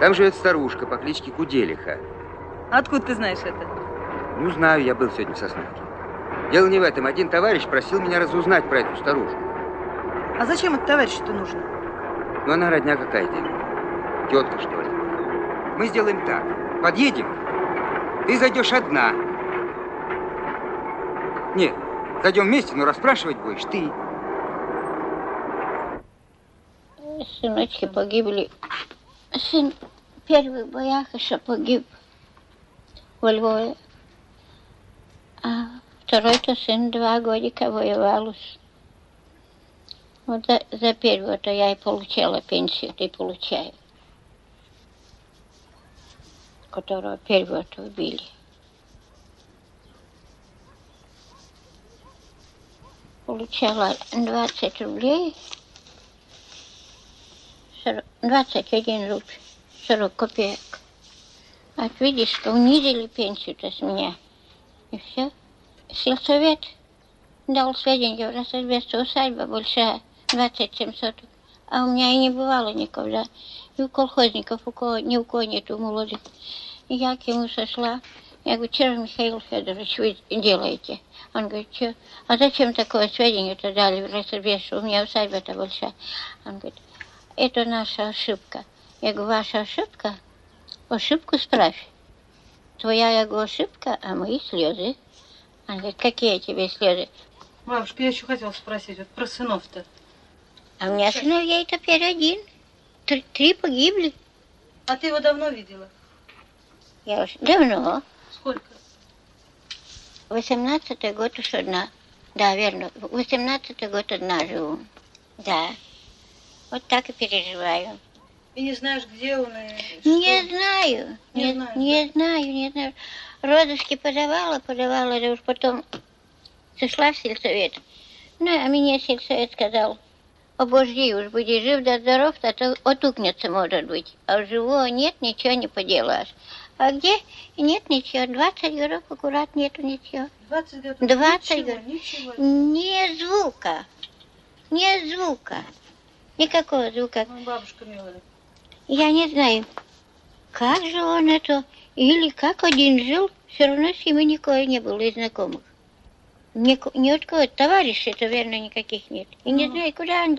Там живет старушка по кличке Куделиха. Откуда ты знаешь это? Ну, знаю, я был сегодня в Сосновке. Дело не в этом. Один товарищ просил меня разузнать про эту старушку. А зачем это товарищу-то нужно? Ну, она родня какая-то. Тетка, что ли. Мы сделаем так. Подъедем, ты зайдешь одна. Нет, зайдем вместе, но расспрашивать будешь ты. Сыночки погибли. Сын в первых боях еще погиб во Львове. А второй-то сын два годика воевал. Вот за, за первого-то я и получала пенсию, ты получаешь. Которого первого-то убили. Получала 20 рублей 21 рубль 40 копеек. А видишь, что унизили пенсию-то с меня. И все. Сельсовет дал сведения, в Рассельбесте усадьба большая, 27 соток. А у меня и не бывало никогда. И у колхозников, у кого, ни у кого нету молодых. И я к ему сошла. Я говорю, что же, Михаил Федорович, вы делаете? Он говорит, что? А зачем такое сведение-то дали в Рассельбесте? У меня усадьба-то большая. Он говорит, это наша ошибка. Я говорю, ваша ошибка? Ошибку справь. Твоя, я говорю, ошибка, а мои слезы. Он говорит, какие тебе слезы? Бабушка, я еще хотела спросить, вот про сынов-то. А у меня сыновей теперь один. Три, три погибли. А ты его давно видела? Я уж давно. Сколько? Восемнадцатый год уж одна. Да, верно. Восемнадцатый год одна живу. Да. Вот так и переживаю. И не знаешь, где он и Не что? знаю. Не Не, знаешь, не знаю, не знаю. Розочки подавала, подавала, да уж потом сошла в сельсовет. Ну, а мне сельсовет сказал, обожди, уж будешь жив да здоров, то, то отукнется, может быть. А живого нет, ничего не поделаешь. А где? Нет ничего. 20 годов аккурат нету ничего. 20 годов? 20 ничего, годов. Ничего. Ни звука. Ни звука. Никакого звука. Ну, бабушка милая. Я не знаю, как же он это, или как один жил, все равно с ним никого не было из знакомых. Ни, ни от кого, товарищей-то, верно, никаких нет. И не Ну. знаю, куда он